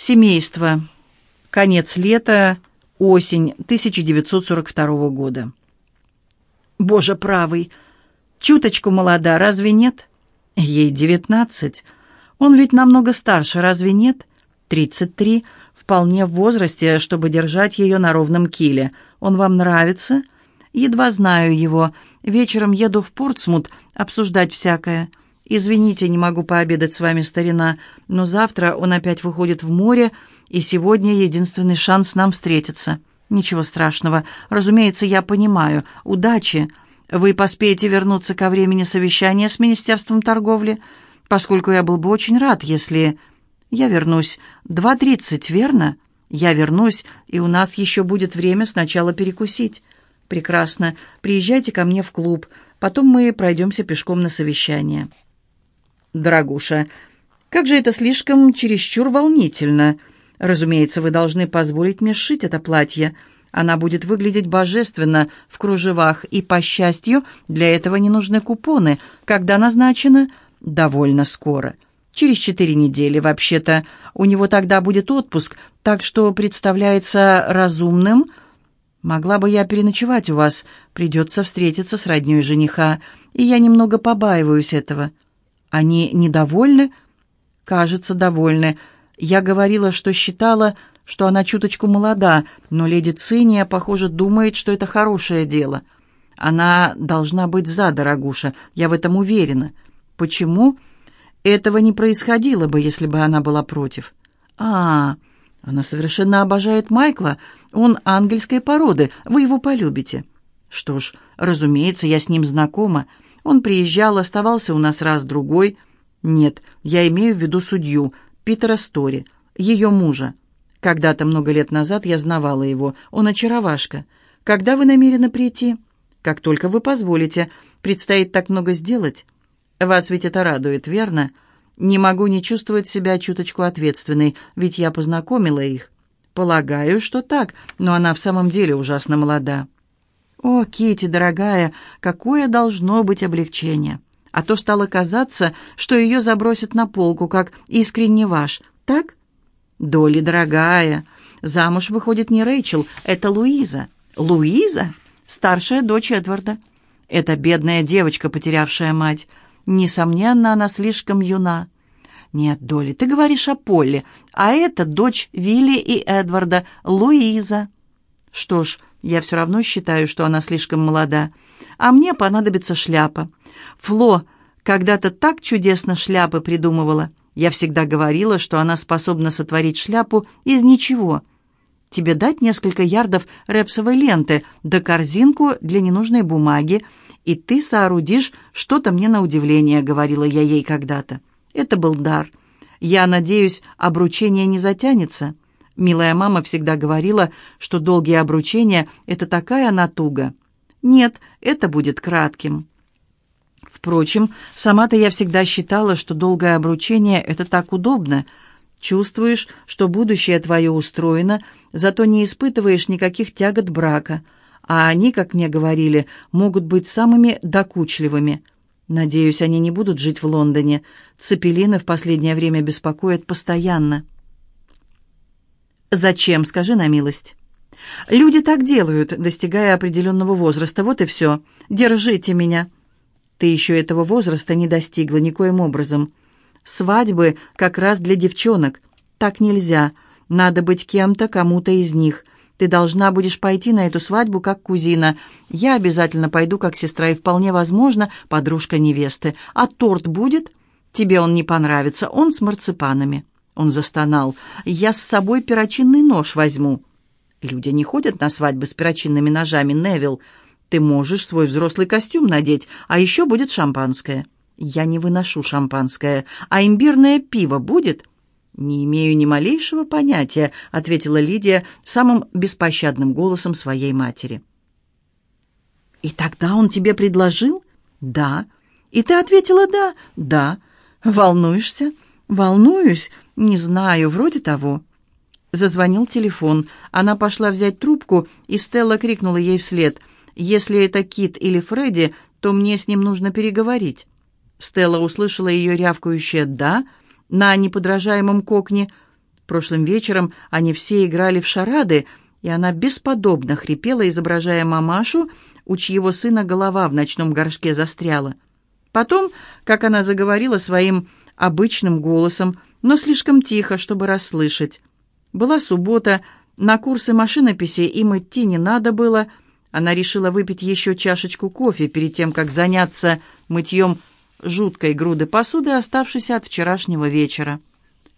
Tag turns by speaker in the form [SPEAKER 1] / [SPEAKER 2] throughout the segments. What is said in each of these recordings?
[SPEAKER 1] Семейство. Конец лета, осень 1942 года. Боже правый, чуточку молода, разве нет? Ей девятнадцать. Он ведь намного старше, разве нет? Тридцать три. Вполне в возрасте, чтобы держать ее на ровном киле. Он вам нравится? Едва знаю его. Вечером еду в Портсмут обсуждать всякое. «Извините, не могу пообедать с вами, старина, но завтра он опять выходит в море, и сегодня единственный шанс нам встретиться. Ничего страшного. Разумеется, я понимаю. Удачи. Вы поспеете вернуться ко времени совещания с Министерством торговли, поскольку я был бы очень рад, если... Я вернусь. Два тридцать, верно? Я вернусь, и у нас еще будет время сначала перекусить. Прекрасно. Приезжайте ко мне в клуб. Потом мы пройдемся пешком на совещание». «Дорогуша, как же это слишком чересчур волнительно. Разумеется, вы должны позволить мне сшить это платье. Она будет выглядеть божественно в кружевах, и, по счастью, для этого не нужны купоны. Когда назначено? Довольно скоро. Через четыре недели, вообще-то. У него тогда будет отпуск, так что представляется разумным... Могла бы я переночевать у вас. Придется встретиться с роднёй жениха, и я немного побаиваюсь этого». Они недовольны? Кажется, довольны. Я говорила, что считала, что она чуточку молода, но леди Циния, похоже, думает, что это хорошее дело. Она должна быть за, дорогуша, я в этом уверена. Почему? Этого не происходило бы, если бы она была против. А, она совершенно обожает Майкла. Он ангельской породы, вы его полюбите. Что ж, разумеется, я с ним знакома. Он приезжал, оставался у нас раз-другой. Нет, я имею в виду судью, Питера Стори, ее мужа. Когда-то много лет назад я знавала его. Он очаровашка. Когда вы намерены прийти? Как только вы позволите. Предстоит так много сделать. Вас ведь это радует, верно? Не могу не чувствовать себя чуточку ответственной, ведь я познакомила их. Полагаю, что так, но она в самом деле ужасно молода. О, Кити, дорогая, какое должно быть облегчение! А то стало казаться, что ее забросят на полку, как искренне ваш. Так? Доли, дорогая, замуж выходит не Рэйчел, это Луиза. Луиза? Старшая дочь Эдварда. Это бедная девочка, потерявшая мать. Несомненно, она слишком юна. Нет, Доли, ты говоришь о Поле, а это дочь Вилли и Эдварда, Луиза. Что ж, я все равно считаю, что она слишком молода. А мне понадобится шляпа. Фло когда-то так чудесно шляпы придумывала. Я всегда говорила, что она способна сотворить шляпу из ничего. Тебе дать несколько ярдов репсовой ленты, да корзинку для ненужной бумаги, и ты соорудишь что-то мне на удивление, говорила я ей когда-то. Это был дар. Я надеюсь, обручение не затянется. Милая мама всегда говорила, что долгие обручения — это такая натуга. Нет, это будет кратким. Впрочем, сама-то я всегда считала, что долгое обручение — это так удобно. Чувствуешь, что будущее твое устроено, зато не испытываешь никаких тягот брака. А они, как мне говорили, могут быть самыми докучливыми. Надеюсь, они не будут жить в Лондоне. Цепелины в последнее время беспокоят постоянно. «Зачем, скажи на милость?» «Люди так делают, достигая определенного возраста. Вот и все. Держите меня». «Ты еще этого возраста не достигла никоим образом. Свадьбы как раз для девчонок. Так нельзя. Надо быть кем-то, кому-то из них. Ты должна будешь пойти на эту свадьбу как кузина. Я обязательно пойду как сестра и, вполне возможно, подружка невесты. А торт будет? Тебе он не понравится. Он с марципанами». Он застонал. «Я с собой перочинный нож возьму». «Люди не ходят на свадьбы с перочинными ножами, Невил. Ты можешь свой взрослый костюм надеть, а еще будет шампанское». «Я не выношу шампанское. А имбирное пиво будет?» «Не имею ни малейшего понятия», — ответила Лидия самым беспощадным голосом своей матери. «И тогда он тебе предложил?» «Да». «И ты ответила «да»?» «Да». «Волнуешься?» «Волнуюсь? Не знаю, вроде того». Зазвонил телефон. Она пошла взять трубку, и Стелла крикнула ей вслед. «Если это Кит или Фредди, то мне с ним нужно переговорить». Стелла услышала ее рявкающее «да» на неподражаемом кокне. Прошлым вечером они все играли в шарады, и она бесподобно хрипела, изображая мамашу, у чьего сына голова в ночном горшке застряла. Потом, как она заговорила своим обычным голосом, но слишком тихо, чтобы расслышать. Была суббота, на курсы машинописи им идти не надо было. Она решила выпить еще чашечку кофе перед тем, как заняться мытьем жуткой груды посуды, оставшейся от вчерашнего вечера.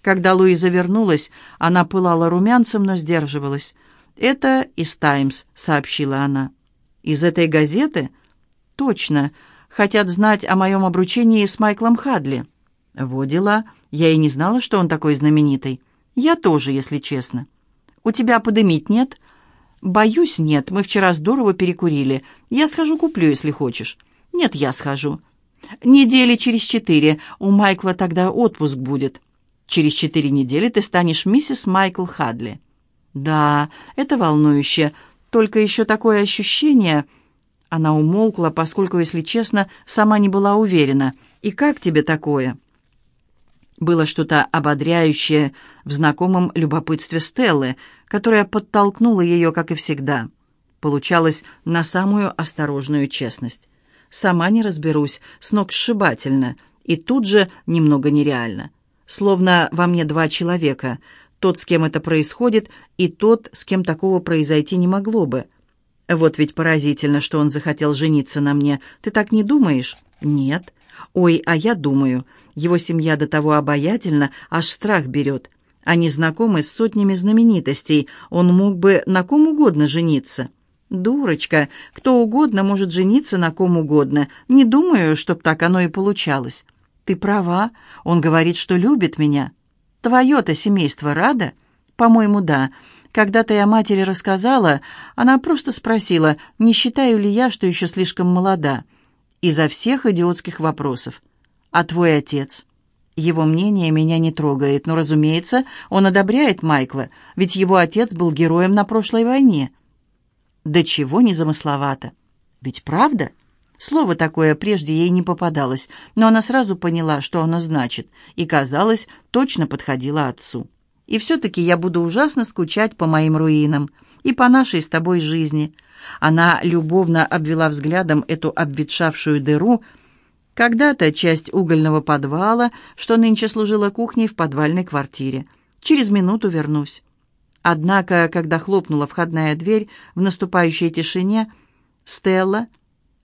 [SPEAKER 1] Когда Луиза вернулась, она пылала румянцем, но сдерживалась. «Это из «Таймс», — сообщила она. «Из этой газеты?» «Точно. Хотят знать о моем обручении с Майклом Хадли». «Во дела. Я и не знала, что он такой знаменитый. Я тоже, если честно». «У тебя подымить нет?» «Боюсь, нет. Мы вчера здорово перекурили. Я схожу куплю, если хочешь». «Нет, я схожу». «Недели через четыре. У Майкла тогда отпуск будет». «Через четыре недели ты станешь миссис Майкл Хадли». «Да, это волнующе. Только еще такое ощущение...» Она умолкла, поскольку, если честно, сама не была уверена. «И как тебе такое?» Было что-то ободряющее в знакомом любопытстве Стеллы, которое подтолкнуло ее, как и всегда. Получалось на самую осторожную честность. «Сама не разберусь, с ног сшибательно, и тут же немного нереально. Словно во мне два человека, тот, с кем это происходит, и тот, с кем такого произойти не могло бы. Вот ведь поразительно, что он захотел жениться на мне. Ты так не думаешь? Нет. Ой, а я думаю. Его семья до того обаятельна, аж страх берет. Они знакомы с сотнями знаменитостей. Он мог бы на ком угодно жениться. Дурочка, кто угодно может жениться на ком угодно. Не думаю, чтоб так оно и получалось. Ты права. Он говорит, что любит меня. Твое-то семейство рада? По-моему, да. Когда-то я матери рассказала, она просто спросила, не считаю ли я, что еще слишком молода. Изо всех идиотских вопросов. А твой отец? Его мнение меня не трогает, но, разумеется, он одобряет Майкла, ведь его отец был героем на прошлой войне. Да чего незамысловато. Ведь правда? Слово такое прежде ей не попадалось, но она сразу поняла, что оно значит, и, казалось, точно подходило отцу. И все-таки я буду ужасно скучать по моим руинам и по нашей с тобой жизни. Она любовно обвела взглядом эту обветшавшую дыру, когда-то часть угольного подвала, что нынче служила кухней в подвальной квартире. Через минуту вернусь. Однако, когда хлопнула входная дверь в наступающей тишине, Стелла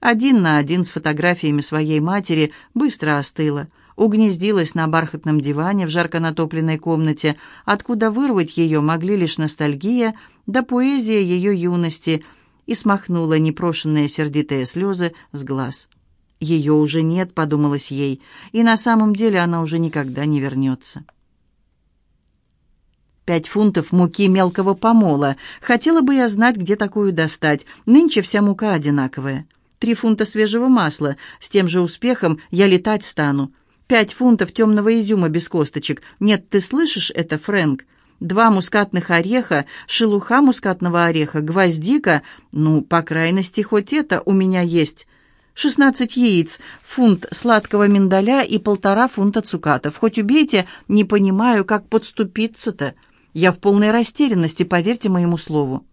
[SPEAKER 1] один на один с фотографиями своей матери, быстро остыла, угнездилась на бархатном диване в жарко натопленной комнате, откуда вырвать ее могли лишь ностальгия да поэзия ее юности, и смахнула непрошенные сердитые слезы с глаз. «Ее уже нет», — подумалось ей, и на самом деле она уже никогда не вернется. Пять фунтов муки мелкого помола. Хотела бы я знать, где такую достать. Нынче вся мука одинаковая. Три фунта свежего масла. С тем же успехом я летать стану. Пять фунтов темного изюма без косточек. Нет, ты слышишь это, Фрэнк? Два мускатных ореха, шелуха мускатного ореха, гвоздика. Ну, по крайности, хоть это у меня есть. Шестнадцать яиц, фунт сладкого миндаля и полтора фунта цукатов. Хоть убейте, не понимаю, как подступиться-то. Я в полной растерянности, поверьте моему слову.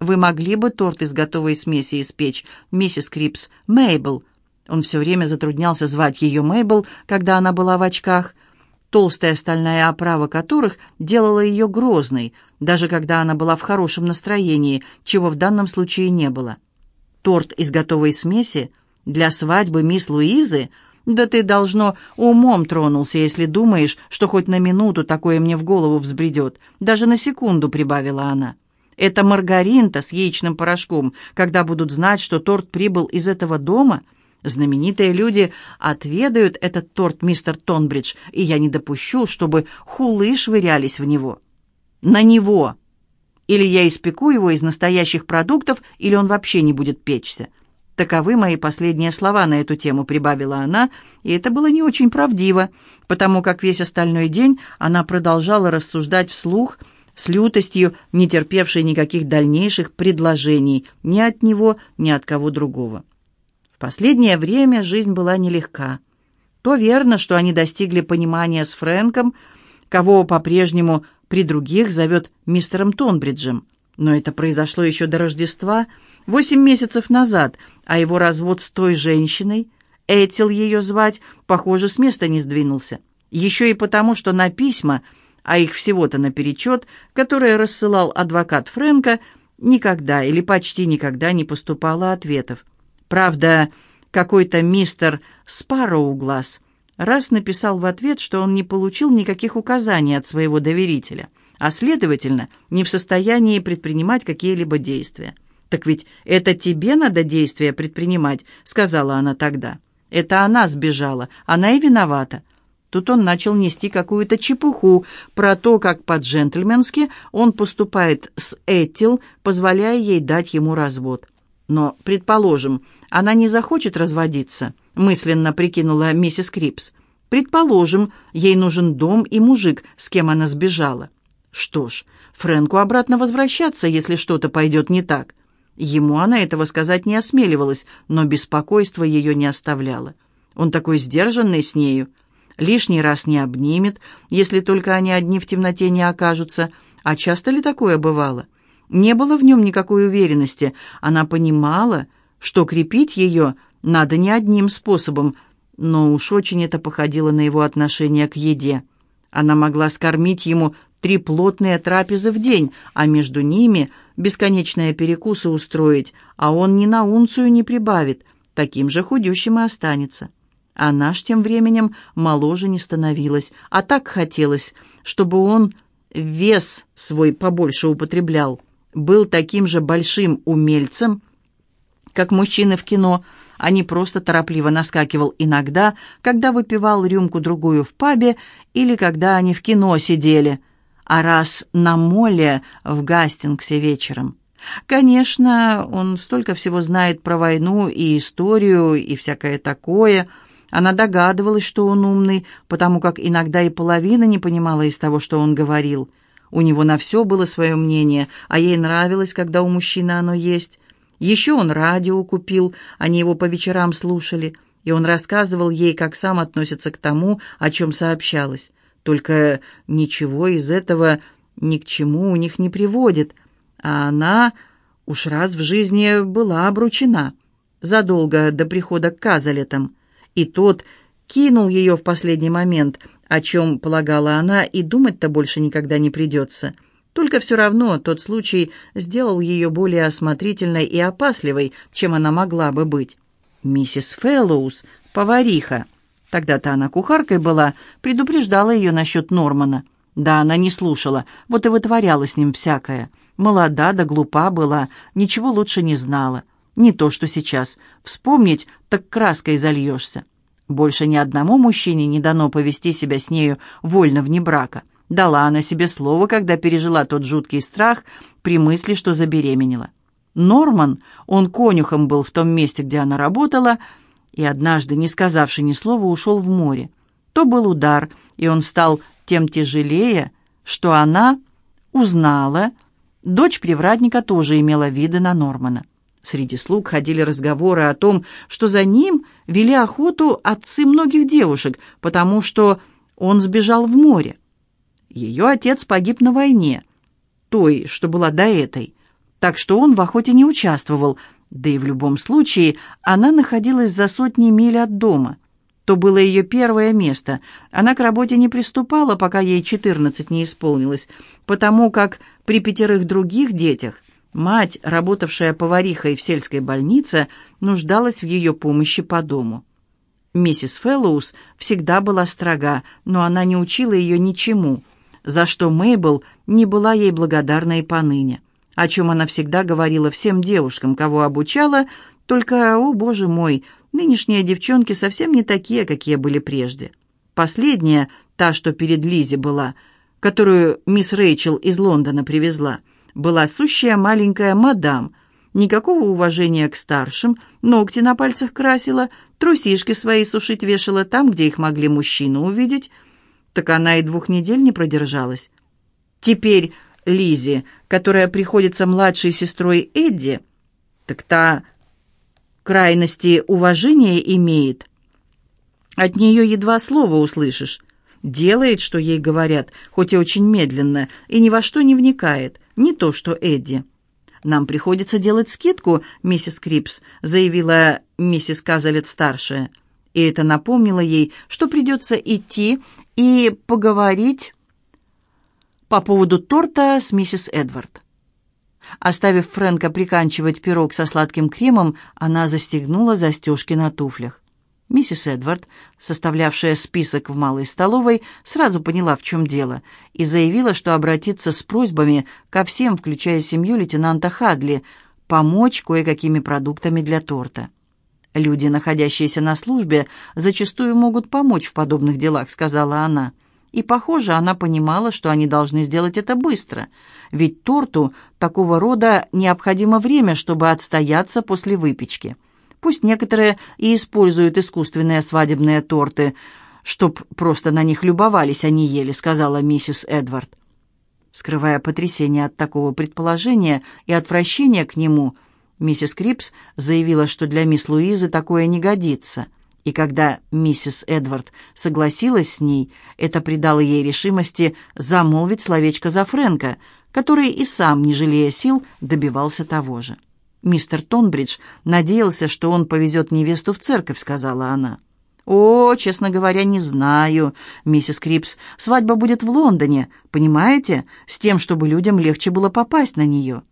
[SPEAKER 1] Вы могли бы торт из готовой смеси испечь, миссис Крипс, Мейбл?» Он все время затруднялся звать ее Мейбл, когда она была в очках, толстая стальная оправа которых делала ее грозной, даже когда она была в хорошем настроении, чего в данном случае не было. «Торт из готовой смеси? Для свадьбы мисс Луизы?» «Да ты, должно, умом тронулся, если думаешь, что хоть на минуту такое мне в голову взбредет. Даже на секунду», — прибавила она. Это маргаринта с яичным порошком, когда будут знать, что торт прибыл из этого дома. Знаменитые люди отведают этот торт, мистер Тонбридж, и я не допущу, чтобы хулы швырялись в него. На него. Или я испеку его из настоящих продуктов, или он вообще не будет печься. Таковы мои последние слова на эту тему, прибавила она, и это было не очень правдиво, потому как весь остальной день она продолжала рассуждать вслух, с лютостью, не терпевшей никаких дальнейших предложений ни от него, ни от кого другого. Последнее время жизнь была нелегка. То верно, что они достигли понимания с Фрэнком, кого по-прежнему при других зовет мистером Тонбриджем. Но это произошло еще до Рождества, восемь месяцев назад, а его развод с той женщиной, Этил ее звать, похоже, с места не сдвинулся. Еще и потому, что на письма, а их всего-то наперечет, которые рассылал адвокат Фрэнка, никогда или почти никогда не поступало ответов. Правда, какой-то мистер Спарроуглаз раз написал в ответ, что он не получил никаких указаний от своего доверителя, а, следовательно, не в состоянии предпринимать какие-либо действия. «Так ведь это тебе надо действия предпринимать», — сказала она тогда. «Это она сбежала, она и виновата». Тут он начал нести какую-то чепуху про то, как по-джентльменски он поступает с Этил, позволяя ей дать ему развод. Но, предположим, она не захочет разводиться, мысленно прикинула миссис Крипс. Предположим, ей нужен дом и мужик, с кем она сбежала. Что ж, Фрэнку обратно возвращаться, если что-то пойдет не так. Ему она этого сказать не осмеливалась, но беспокойство ее не оставляло. Он такой сдержанный с нею. Лишний раз не обнимет, если только они одни в темноте не окажутся. А часто ли такое бывало? Не было в нем никакой уверенности. Она понимала, что крепить ее надо не одним способом, но уж очень это походило на его отношение к еде. Она могла скормить ему три плотные трапезы в день, а между ними бесконечные перекусы устроить, а он ни на унцию не прибавит, таким же худющим и останется. А наш тем временем моложе не становилась, а так хотелось, чтобы он вес свой побольше употреблял, был таким же большим умельцем, как мужчины в кино, а не просто торопливо наскакивал иногда, когда выпивал рюмку-другую в пабе или когда они в кино сидели – а раз на моле в Гастингсе вечером. Конечно, он столько всего знает про войну и историю и всякое такое. Она догадывалась, что он умный, потому как иногда и половина не понимала из того, что он говорил. У него на все было свое мнение, а ей нравилось, когда у мужчины оно есть. Еще он радио купил, они его по вечерам слушали, и он рассказывал ей, как сам относится к тому, о чем сообщалось. Только ничего из этого ни к чему у них не приводит, а она уж раз в жизни была обручена, задолго до прихода к Казалетам, и тот кинул ее в последний момент, о чем полагала она, и думать-то больше никогда не придется. Только все равно тот случай сделал ее более осмотрительной и опасливой, чем она могла бы быть. Миссис Фэллоус, повариха, Тогда-то она кухаркой была, предупреждала ее насчет Нормана. Да, она не слушала, вот и вытворяла с ним всякое. Молода да глупа была, ничего лучше не знала. Не то, что сейчас. Вспомнить, так краской зальешься. Больше ни одному мужчине не дано повести себя с нею вольно вне брака. Дала она себе слово, когда пережила тот жуткий страх при мысли, что забеременела. Норман, он конюхом был в том месте, где она работала, и однажды, не сказавши ни слова, ушел в море. То был удар, и он стал тем тяжелее, что она узнала. Дочь привратника тоже имела виды на Нормана. Среди слуг ходили разговоры о том, что за ним вели охоту отцы многих девушек, потому что он сбежал в море. Ее отец погиб на войне, той, что была до этой, так что он в охоте не участвовал, да и в любом случае она находилась за сотни миль от дома. То было ее первое место. Она к работе не приступала, пока ей 14 не исполнилось, потому как при пятерых других детях мать, работавшая поварихой в сельской больнице, нуждалась в ее помощи по дому. Миссис Фэллоус всегда была строга, но она не учила ее ничему, за что Мейбл не была ей благодарна и поныне о чем она всегда говорила всем девушкам, кого обучала, только, о боже мой, нынешние девчонки совсем не такие, какие были прежде. Последняя, та, что перед Лизи была, которую мисс Рэйчел из Лондона привезла, была сущая маленькая мадам, никакого уважения к старшим, ногти на пальцах красила, трусишки свои сушить вешала там, где их могли мужчины увидеть, так она и двух недель не продержалась. Теперь Лизе, которая приходится младшей сестрой Эдди, так та крайности уважения имеет. От нее едва слова услышишь. делает, что ей говорят, хоть и очень медленно, и ни во что не вникает, не то что Эдди. «Нам приходится делать скидку, миссис Крипс», заявила миссис Казалет-старшая. И это напомнило ей, что придется идти и поговорить по поводу торта с миссис Эдвард. Оставив Фрэнка приканчивать пирог со сладким кремом, она застегнула застежки на туфлях. Миссис Эдвард, составлявшая список в малой столовой, сразу поняла, в чем дело, и заявила, что обратится с просьбами ко всем, включая семью лейтенанта Хадли, помочь кое-какими продуктами для торта. «Люди, находящиеся на службе, зачастую могут помочь в подобных делах», — сказала она. И, похоже, она понимала, что они должны сделать это быстро, ведь торту такого рода необходимо время, чтобы отстояться после выпечки. Пусть некоторые и используют искусственные свадебные торты, чтоб просто на них любовались, а не ели, сказала миссис Эдвард. Скрывая потрясение от такого предположения и отвращение к нему, миссис Крипс заявила, что для мисс Луизы такое не годится – и когда миссис Эдвард согласилась с ней, это придало ей решимости замолвить словечко за Фрэнка, который и сам, не жалея сил, добивался того же. «Мистер Тонбридж надеялся, что он повезет невесту в церковь», — сказала она. «О, честно говоря, не знаю, миссис Крипс. Свадьба будет в Лондоне, понимаете, с тем, чтобы людям легче было попасть на нее».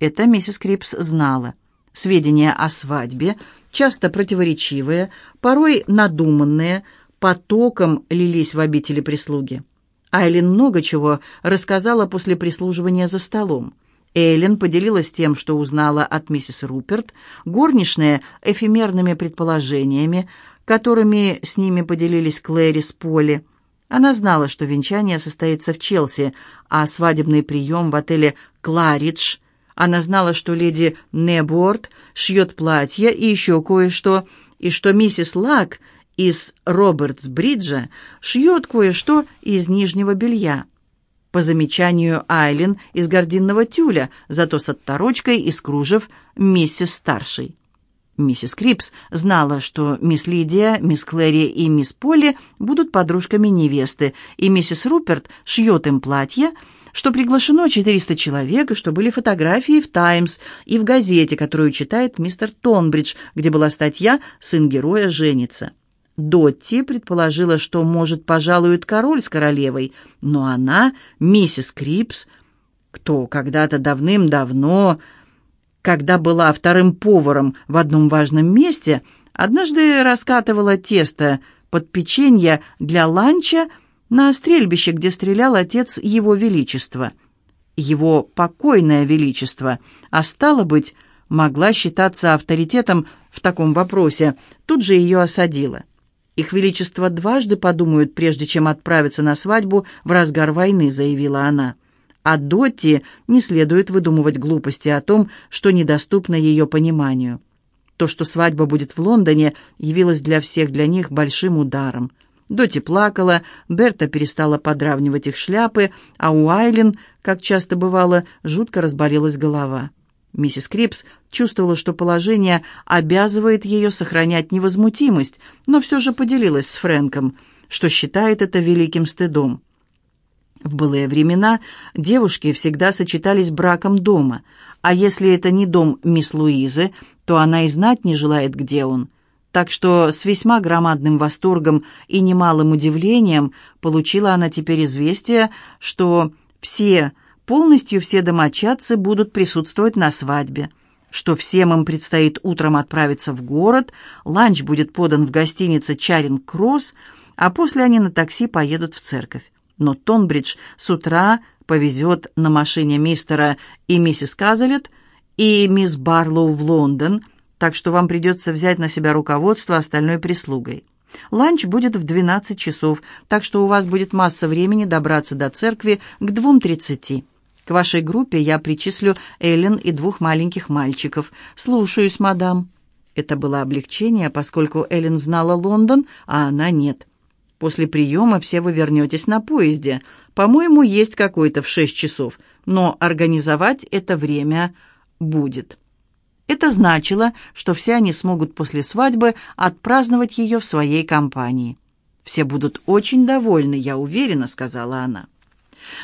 [SPEAKER 1] Это миссис Крипс знала. Сведения о свадьбе, часто противоречивые, порой надуманные, потоком лились в обители прислуги. Айлин много чего рассказала после прислуживания за столом. Эйлин поделилась тем, что узнала от миссис Руперт, горничная эфемерными предположениями, которыми с ними поделились Клэри с Полли. Она знала, что венчание состоится в Челси, а свадебный прием в отеле «Кларидж» Она знала, что леди Неборд шьет платье и еще кое-что, и что миссис Лак из Робертс-Бриджа шьет кое-что из нижнего белья. По замечанию Айлин из гординного тюля, зато с отторочкой из кружев миссис Старшей. Миссис Крипс знала, что мисс Лидия, мисс Клэри и мисс Полли будут подружками невесты, и миссис Руперт шьет им платье, что приглашено 400 человек, и что были фотографии в «Таймс» и в газете, которую читает мистер Тонбридж, где была статья «Сын героя женится». Дотти предположила, что, может, пожалует король с королевой, но она, миссис Крипс, кто когда-то давным-давно, когда была вторым поваром в одном важном месте, однажды раскатывала тесто под печенье для ланча, на стрельбище, где стрелял отец Его Величества. Его покойное Величество, а стало быть, могла считаться авторитетом в таком вопросе, тут же ее осадила. «Их Величество дважды подумают, прежде чем отправиться на свадьбу в разгар войны», — заявила она. А Дотти не следует выдумывать глупости о том, что недоступно ее пониманию. То, что свадьба будет в Лондоне, явилось для всех для них большим ударом. Доти плакала, Берта перестала подравнивать их шляпы, а у Айлин, как часто бывало, жутко разболелась голова. Миссис Крипс чувствовала, что положение обязывает ее сохранять невозмутимость, но все же поделилась с Фрэнком, что считает это великим стыдом. В былые времена девушки всегда сочетались браком дома, а если это не дом мисс Луизы, то она и знать не желает, где он – так что с весьма громадным восторгом и немалым удивлением получила она теперь известие, что все, полностью все домочадцы будут присутствовать на свадьбе, что всем им предстоит утром отправиться в город, ланч будет подан в гостинице «Чаринг-Кросс», а после они на такси поедут в церковь. Но Тонбридж с утра повезет на машине мистера и миссис Казалет и мисс Барлоу в Лондон – так что вам придется взять на себя руководство остальной прислугой. Ланч будет в 12 часов, так что у вас будет масса времени добраться до церкви к 2.30. К вашей группе я причислю Эллен и двух маленьких мальчиков. Слушаюсь, мадам». Это было облегчение, поскольку Эллен знала Лондон, а она нет. После приема все вы вернетесь на поезде. По-моему, есть какой-то в шесть часов, но организовать это время будет». Это значило, что все они смогут после свадьбы отпраздновать ее в своей компании. Все будут очень довольны, я уверена», — сказала она.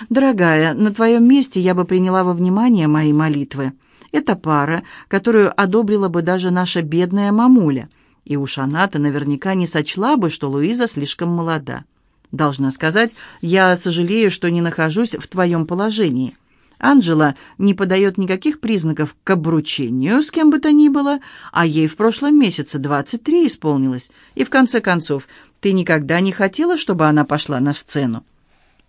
[SPEAKER 1] «Дорогая, на твоем месте я бы приняла во внимание мои молитвы. Это пара, которую одобрила бы даже наша бедная мамуля, и уж она-то наверняка не сочла бы, что Луиза слишком молода. Должна сказать, я сожалею, что не нахожусь в твоем положении». Анжела не подает никаких признаков к обручению с кем бы то ни было, а ей в прошлом месяце 23 исполнилось. И в конце концов, ты никогда не хотела, чтобы она пошла на сцену?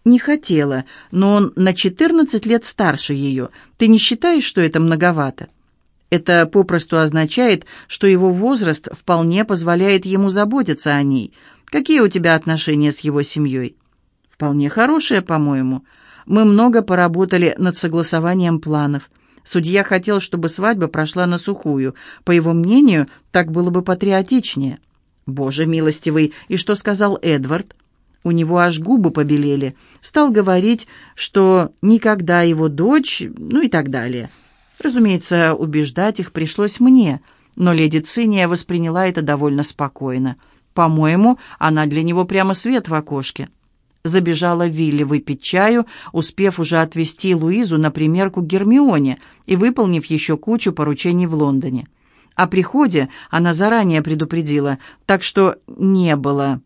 [SPEAKER 1] Не хотела, но он на 14 лет старше ее. Ты не считаешь, что это многовато? Это попросту означает, что его возраст вполне позволяет ему заботиться о ней. Какие у тебя отношения с его семьей? Вполне хорошие, по-моему. Мы много поработали над согласованием планов. Судья хотел, чтобы свадьба прошла на сухую. По его мнению, так было бы патриотичнее. Боже милостивый, и что сказал Эдвард? У него аж губы побелели. Стал говорить, что никогда его дочь, ну и так далее. Разумеется, убеждать их пришлось мне, но леди Циния восприняла это довольно спокойно. По-моему, она для него прямо свет в окошке забежала Вилли выпить чаю, успев уже отвезти Луизу на примерку Гермионе и выполнив еще кучу поручений в Лондоне. О приходе она заранее предупредила, так что не было,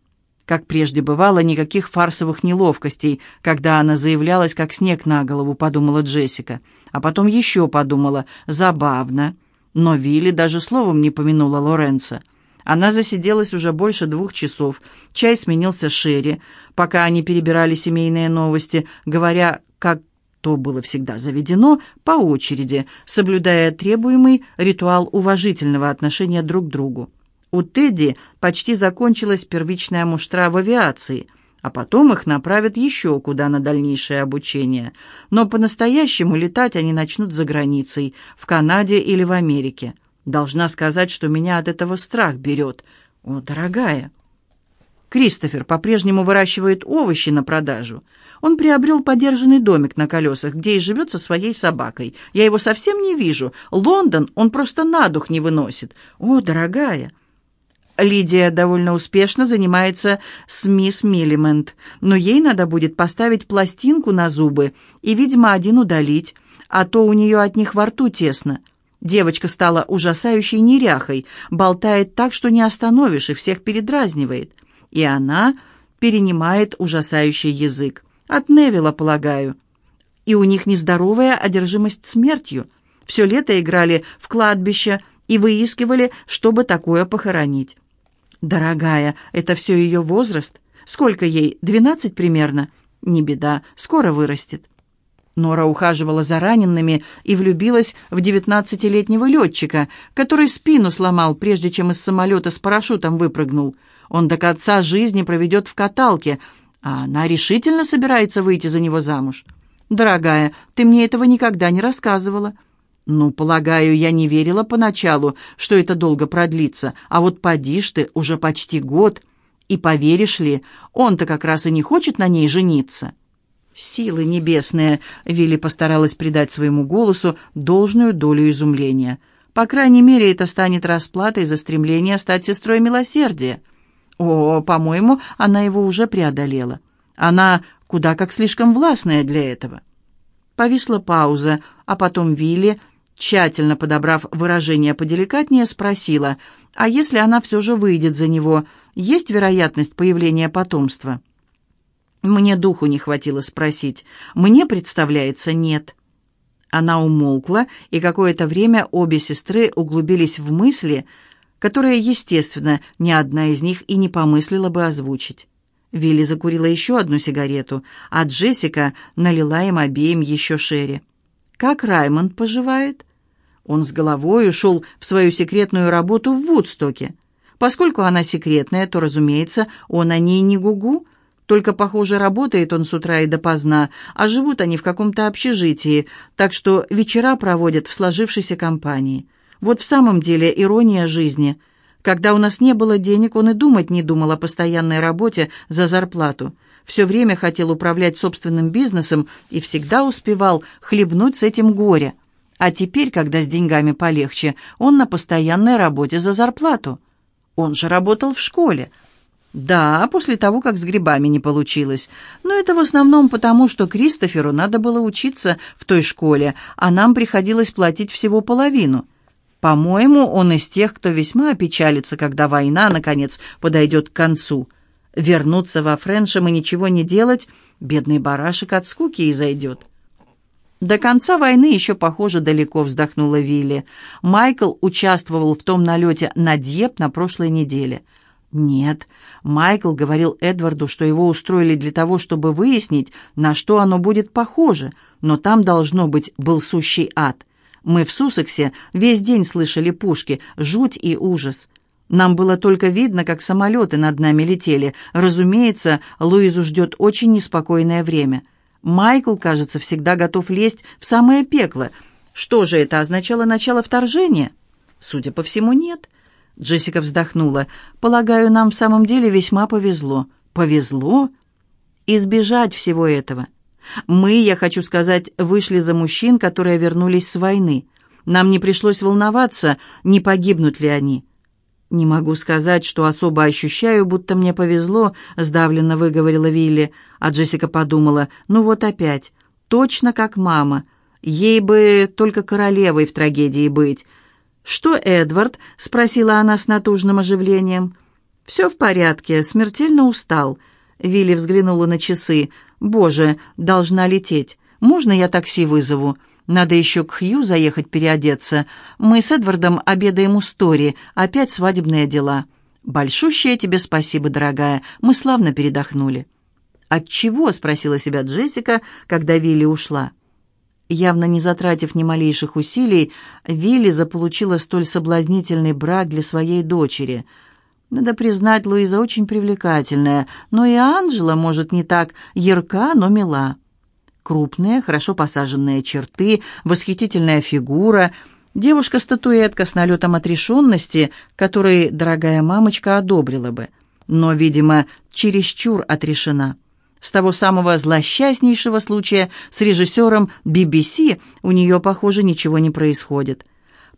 [SPEAKER 1] как прежде бывало, никаких фарсовых неловкостей, когда она заявлялась, как снег на голову, подумала Джессика. А потом еще подумала, забавно. Но Вилли даже словом не помянула Лоренца. Она засиделась уже больше двух часов. Чай сменился Шерри, пока они перебирали семейные новости, говоря, как то было всегда заведено, по очереди, соблюдая требуемый ритуал уважительного отношения друг к другу. У Тедди почти закончилась первичная муштра в авиации, а потом их направят еще куда на дальнейшее обучение. Но по-настоящему летать они начнут за границей, в Канаде или в Америке. Должна сказать, что меня от этого страх берет. О, дорогая!» Кристофер по-прежнему выращивает овощи на продажу. Он приобрел подержанный домик на колесах, где и живет со своей собакой. Я его совсем не вижу. Лондон он просто на дух не выносит. О, дорогая!» Лидия довольно успешно занимается с мисс Миллимент, но ей надо будет поставить пластинку на зубы и, видимо, один удалить, а то у нее от них во рту тесно. Девочка стала ужасающей неряхой, болтает так, что не остановишь, и всех передразнивает. И она перенимает ужасающий язык. От Невилла, полагаю. И у них нездоровая одержимость смертью. Все лето играли в кладбище и выискивали, чтобы такое похоронить. «Дорогая, это все ее возраст. Сколько ей? Двенадцать примерно?» «Не беда, скоро вырастет». Нора ухаживала за ранеными и влюбилась в девятнадцатилетнего летчика, который спину сломал, прежде чем из самолета с парашютом выпрыгнул. Он до конца жизни проведет в каталке, а она решительно собирается выйти за него замуж. «Дорогая, ты мне этого никогда не рассказывала». «Ну, полагаю, я не верила поначалу, что это долго продлится, а вот поди ж ты, уже почти год. И поверишь ли, он-то как раз и не хочет на ней жениться». «Силы небесные!» — Вилли постаралась придать своему голосу должную долю изумления. «По крайней мере, это станет расплатой за стремление стать сестрой милосердия». «О, по-моему, она его уже преодолела. Она куда как слишком властная для этого». Повисла пауза, а потом Вилли, тщательно подобрав выражение поделикатнее, спросила, «А если она все же выйдет за него, есть вероятность появления потомства?» Мне духу не хватило спросить. Мне представляется, нет. Она умолкла, и какое-то время обе сестры углубились в мысли, которые, естественно, ни одна из них и не помыслила бы озвучить. Вилли закурила еще одну сигарету, а Джессика налила им обеим еще шерри. «Как Раймонд поживает?» Он с головой ушел в свою секретную работу в Вудстоке. Поскольку она секретная, то, разумеется, он о ней не гугу, только, похоже, работает он с утра и допоздна, а живут они в каком-то общежитии, так что вечера проводят в сложившейся компании. Вот в самом деле ирония жизни. Когда у нас не было денег, он и думать не думал о постоянной работе за зарплату. Все время хотел управлять собственным бизнесом и всегда успевал хлебнуть с этим горе. А теперь, когда с деньгами полегче, он на постоянной работе за зарплату. Он же работал в школе. Да, после того, как с грибами не получилось. Но это в основном потому, что Кристоферу надо было учиться в той школе, а нам приходилось платить всего половину. По-моему, он из тех, кто весьма опечалится, когда война, наконец, подойдет к концу. Вернуться во Френшем и ничего не делать, бедный барашек от скуки и зайдет. До конца войны еще, похоже, далеко вздохнула Вилли. Майкл участвовал в том налете на Дьеп на прошлой неделе – нет, Майкл говорил Эдварду, что его устроили для того, чтобы выяснить, на что оно будет похоже, но там, должно быть, был сущий ад. Мы в Сусексе весь день слышали пушки, жуть и ужас. Нам было только видно, как самолеты над нами летели. Разумеется, Луизу ждет очень неспокойное время. Майкл, кажется, всегда готов лезть в самое пекло. Что же это означало начало вторжения? Судя по всему, нет. Джессика вздохнула. «Полагаю, нам в самом деле весьма повезло». «Повезло?» «Избежать всего этого. Мы, я хочу сказать, вышли за мужчин, которые вернулись с войны. Нам не пришлось волноваться, не погибнут ли они». «Не могу сказать, что особо ощущаю, будто мне повезло», — сдавленно выговорила Вилли. А Джессика подумала, «ну вот опять, точно как мама. Ей бы только королевой в трагедии быть». «Что, Эдвард?» — спросила она с натужным оживлением. «Все в порядке, смертельно устал». Вилли взглянула на часы. «Боже, должна лететь. Можно я такси вызову? Надо еще к Хью заехать переодеться. Мы с Эдвардом обедаем у Стори. Опять свадебные дела». «Большущее тебе спасибо, дорогая. Мы славно передохнули». «От чего?» — спросила себя Джессика, когда Вилли ушла. Явно не затратив ни малейших усилий, Вилли заполучила столь соблазнительный брак для своей дочери. Надо признать, Луиза очень привлекательная, но и Анжела, может, не так ярка, но мила. Крупные, хорошо посаженные черты, восхитительная фигура, девушка-статуэтка с налетом отрешенности, которой дорогая мамочка одобрила бы, но, видимо, чересчур отрешена. С того самого злосчастнейшего случая с режиссером BBC у нее, похоже, ничего не происходит.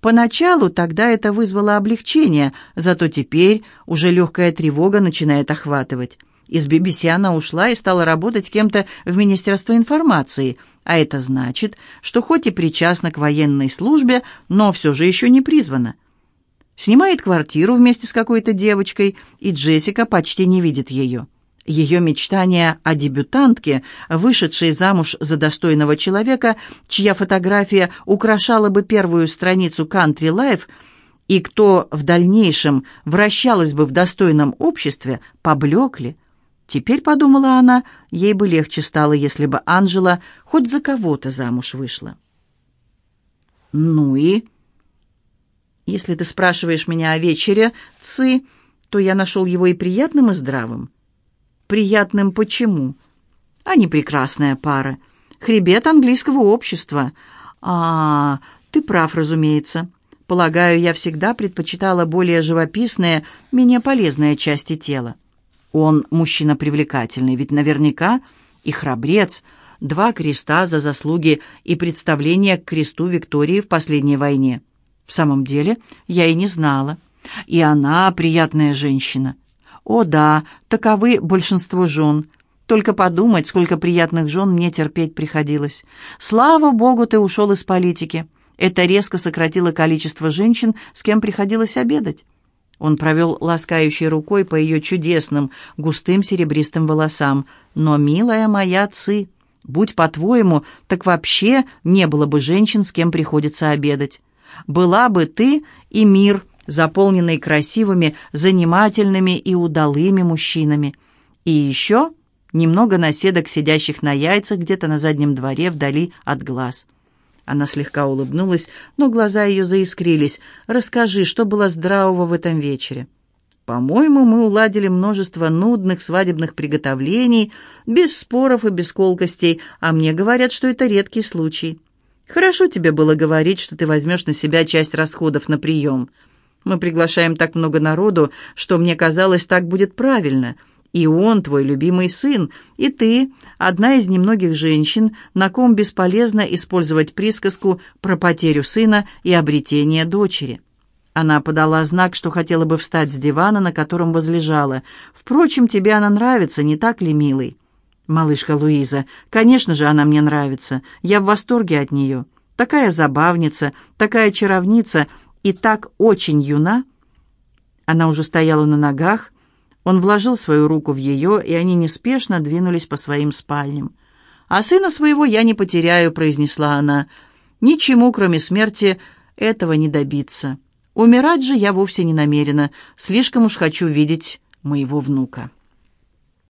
[SPEAKER 1] Поначалу тогда это вызвало облегчение, зато теперь уже легкая тревога начинает охватывать. Из BBC она ушла и стала работать кем-то в Министерство информации, а это значит, что хоть и причастна к военной службе, но все же еще не призвана. Снимает квартиру вместе с какой-то девочкой, и Джессика почти не видит ее. Ее мечтания о дебютантке, вышедшей замуж за достойного человека, чья фотография украшала бы первую страницу «Country Life», и кто в дальнейшем вращалась бы в достойном обществе, поблекли. Теперь, подумала она, ей бы легче стало, если бы Анжела хоть за кого-то замуж вышла. «Ну и?» «Если ты спрашиваешь меня о вечере, Ци, то я нашел его и приятным, и здравым приятным почему? Они прекрасная пара. Хребет английского общества. А, ты прав, разумеется. Полагаю, я всегда предпочитала более живописные, менее полезные части тела. Он мужчина привлекательный, ведь наверняка и храбрец. Два креста за заслуги и представление к кресту Виктории в последней войне. В самом деле, я и не знала. И она приятная женщина. О да, таковы большинство жен. Только подумать, сколько приятных жен мне терпеть приходилось. Слава богу, ты ушел из политики. Это резко сократило количество женщин, с кем приходилось обедать. Он провел ласкающей рукой по ее чудесным, густым серебристым волосам. «Но, милая моя Ци, будь по-твоему, так вообще не было бы женщин, с кем приходится обедать. Была бы ты и мир, заполненный красивыми, занимательными и удалыми мужчинами. И еще немного наседок, сидящих на яйцах где-то на заднем дворе вдали от глаз. Она слегка улыбнулась, но глаза ее заискрились. «Расскажи, что было здравого в этом вечере?» «По-моему, мы уладили множество нудных свадебных приготовлений, без споров и без колкостей, а мне говорят, что это редкий случай. Хорошо тебе было говорить, что ты возьмешь на себя часть расходов на прием». Мы приглашаем так много народу, что мне казалось, так будет правильно. И он, твой любимый сын, и ты, одна из немногих женщин, на ком бесполезно использовать присказку про потерю сына и обретение дочери. Она подала знак, что хотела бы встать с дивана, на котором возлежала. «Впрочем, тебе она нравится, не так ли, милый?» «Малышка Луиза, конечно же, она мне нравится. Я в восторге от нее. Такая забавница, такая чаровница и так очень юна». Она уже стояла на ногах. Он вложил свою руку в ее, и они неспешно двинулись по своим спальням. «А сына своего я не потеряю», — произнесла она. «Ничему, кроме смерти, этого не добиться. Умирать же я вовсе не намерена. Слишком уж хочу видеть моего внука».